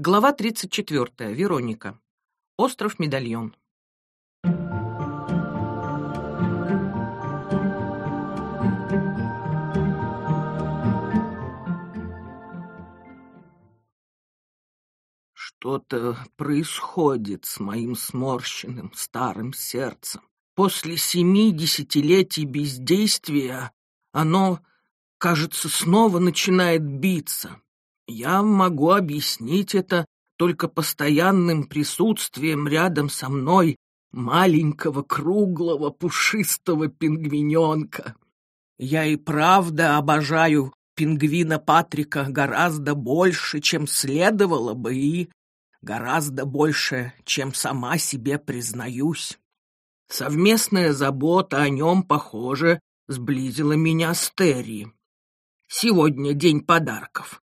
Глава 34. Вероника. Остров Медальон. Что-то происходит с моим сморщенным старым сердцем. После семи десятилетий бездействия оно, кажется, снова начинает биться. Я могу объяснить это только постоянным присутствием рядом со мной маленького круглого пушистого пингвиненка. Я и правда обожаю пингвина Патрика гораздо больше, чем следовало бы, и гораздо больше, чем сама себе признаюсь. Совместная забота о нем, похоже, сблизила меня с Терри. Сегодня день подарков.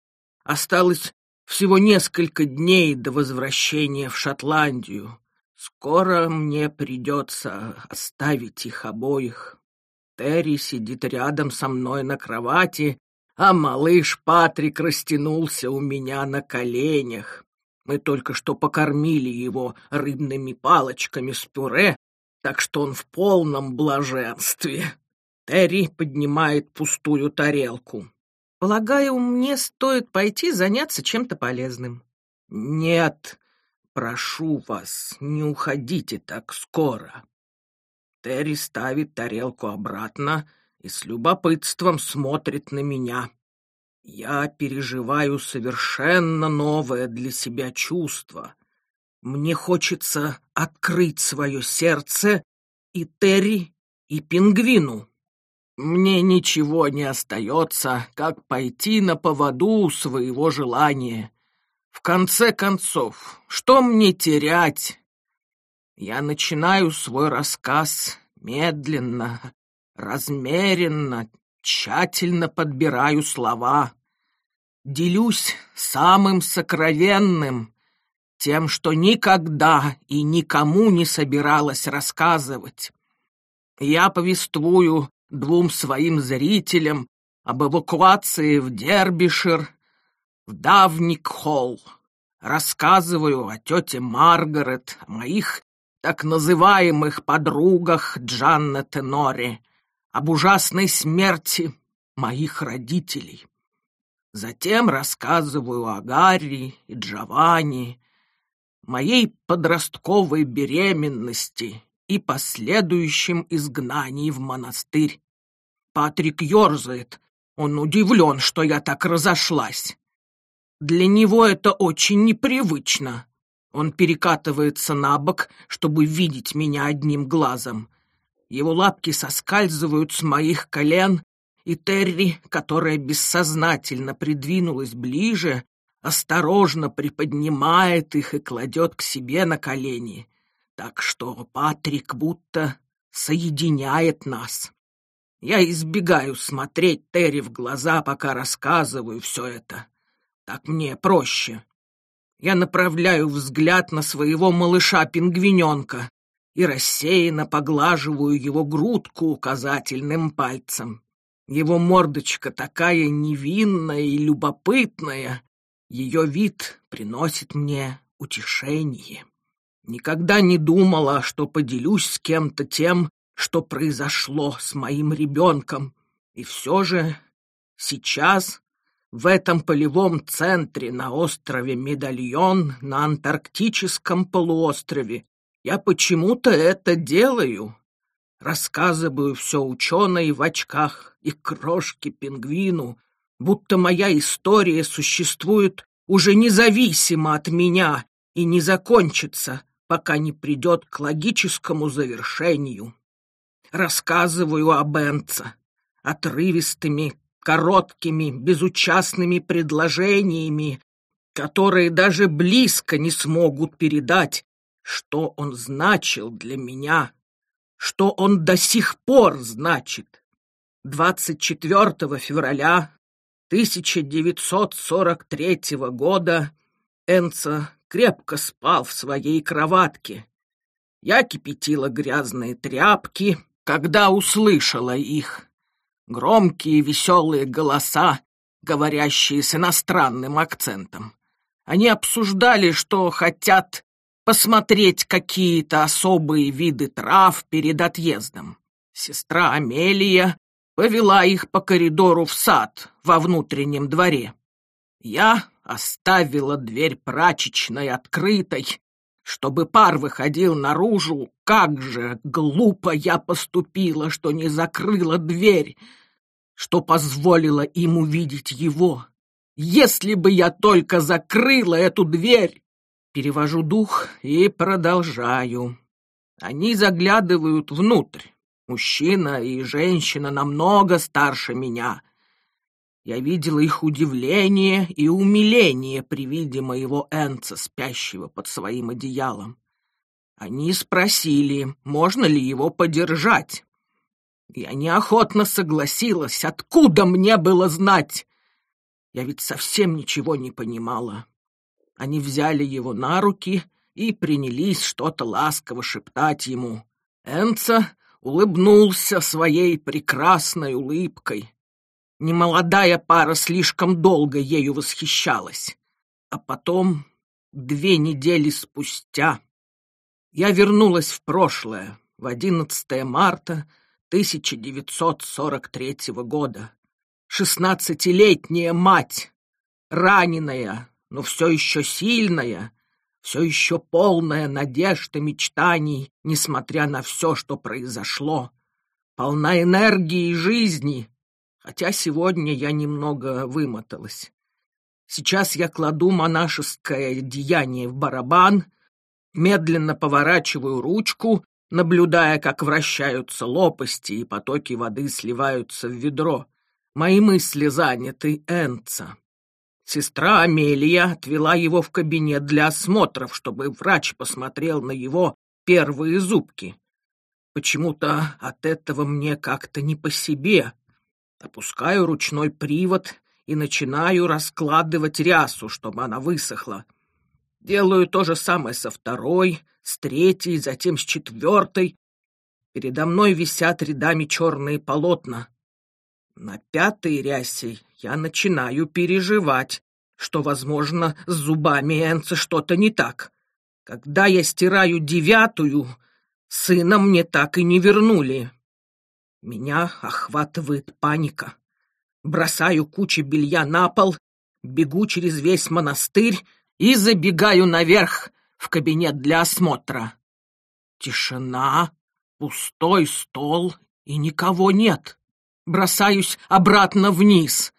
Осталось всего несколько дней до возвращения в Шотландию. Скоро мне придется оставить их обоих. Терри сидит рядом со мной на кровати, а малыш Патрик растянулся у меня на коленях. Мы только что покормили его рыбными палочками с пюре, так что он в полном блаженстве. Терри поднимает пустую тарелку. Полагаю, мне стоит пойти заняться чем-то полезным. Нет, прошу вас, не уходите так скоро. Терри ставит тарелку обратно и с любопытством смотрит на меня. Я переживаю совершенно новое для себя чувство. Мне хочется открыть свое сердце и Терри, и пингвину. Мне ничего не остается, как пойти на поводу своего желания. В конце концов, что мне терять? Я начинаю свой рассказ медленно, размеренно, тщательно подбираю слова. Делюсь самым сокровенным, тем, что никогда и никому не собиралась рассказывать. Я повествую двум своим зрителям об эвакуации в Дербишир, в Давник-Холл. Рассказываю о тете Маргарет, о моих так называемых подругах Джанна Тенори, об ужасной смерти моих родителей. Затем рассказываю о Гарри и Джованни, моей подростковой беременности и последующем изгнании в монастырь. Патрик ерзает. Он удивлен, что я так разошлась. Для него это очень непривычно. Он перекатывается на бок, чтобы видеть меня одним глазом. Его лапки соскальзывают с моих колен, и Терри, которая бессознательно придвинулась ближе, осторожно приподнимает их и кладет к себе на колени. Так что Патрик будто соединяет нас. Я избегаю смотреть Терри в глаза, пока рассказываю все это. Так мне проще. Я направляю взгляд на своего малыша-пингвиненка и рассеянно поглаживаю его грудку указательным пальцем. Его мордочка такая невинная и любопытная. Ее вид приносит мне утешение. Никогда не думала, что поделюсь с кем-то тем, что произошло с моим ребенком. И все же сейчас, в этом полевом центре на острове Медальон, на Антарктическом полуострове, я почему-то это делаю. Рассказываю все ученой в очках и крошке пингвину, будто моя история существует уже независимо от меня и не закончится, пока не придет к логическому завершению. Рассказываю об Энце отрывистыми, короткими, безучастными предложениями, которые даже близко не смогут передать, что он значил для меня, что он до сих пор значит. 24 февраля 1943 года Энца крепко спал в своей кроватке. Я кипятила грязные тряпки, когда услышала их. Громкие веселые голоса, говорящие с иностранным акцентом. Они обсуждали, что хотят посмотреть какие-то особые виды трав перед отъездом. Сестра Амелия повела их по коридору в сад во внутреннем дворе. Я оставила дверь прачечной открытой, чтобы пар выходил наружу. Как же глупо я поступила, что не закрыла дверь, что позволила им увидеть его. Если бы я только закрыла эту дверь! Перевожу дух и продолжаю. Они заглядывают внутрь. Мужчина и женщина намного старше меня. Я видела их удивление и умиление при виде моего Энца, спящего под своим одеялом. Они спросили, можно ли его подержать. Я неохотно согласилась. Откуда мне было знать? Я ведь совсем ничего не понимала. Они взяли его на руки и принялись что-то ласково шептать ему. Энца улыбнулся своей прекрасной улыбкой. Немолодая пара слишком долго ею восхищалась. А потом, две недели спустя, я вернулась в прошлое, в 11 марта 1943 года. Шестнадцатилетняя мать, раненая, но все еще сильная, все еще полная надежд и мечтаний, несмотря на все, что произошло, полна энергии и жизни, хотя сегодня я немного вымоталась. Сейчас я кладу монашеское деяние в барабан, медленно поворачиваю ручку, наблюдая, как вращаются лопасти и потоки воды сливаются в ведро. Мои мысли заняты Энца. Сестра Амелия отвела его в кабинет для осмотров, чтобы врач посмотрел на его первые зубки. Почему-то от этого мне как-то не по себе. Опускаю ручной привод и начинаю раскладывать рясу, чтобы она высохла. Делаю то же самое со второй, с третьей, затем с четвертой. Передо мной висят рядами черные полотна. На пятой рясе я начинаю переживать, что, возможно, с зубами Энца что-то не так. Когда я стираю девятую, сына мне так и не вернули. Меня охватывает паника. Бросаю кучу белья на пол, бегу через весь монастырь и забегаю наверх в кабинет для осмотра. Тишина, пустой стол и никого нет бросаюсь обратно вниз.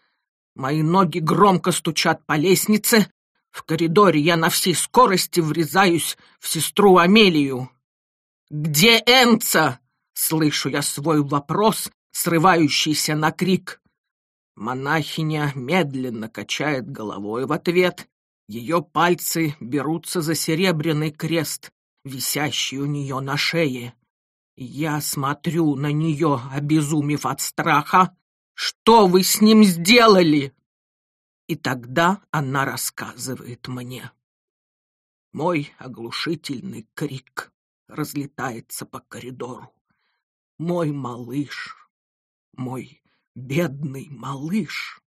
Мои ноги громко стучат по лестнице. В коридоре я на всей скорости врезаюсь в сестру Амелию. «Где Энца?» — слышу я свой вопрос, срывающийся на крик. Монахиня медленно качает головой в ответ. Ее пальцы берутся за серебряный крест, висящий у нее на шее. Я смотрю на нее, обезумев от страха. Что вы с ним сделали? И тогда она рассказывает мне. Мой оглушительный крик разлетается по коридору. Мой малыш, мой бедный малыш.